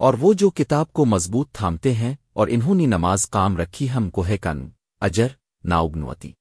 اور وہ جو کتاب کو مضبوط تھامتے ہیں اور انہوں نے نماز کام رکھی ہم کوہ کن اجر ناؤگنوتی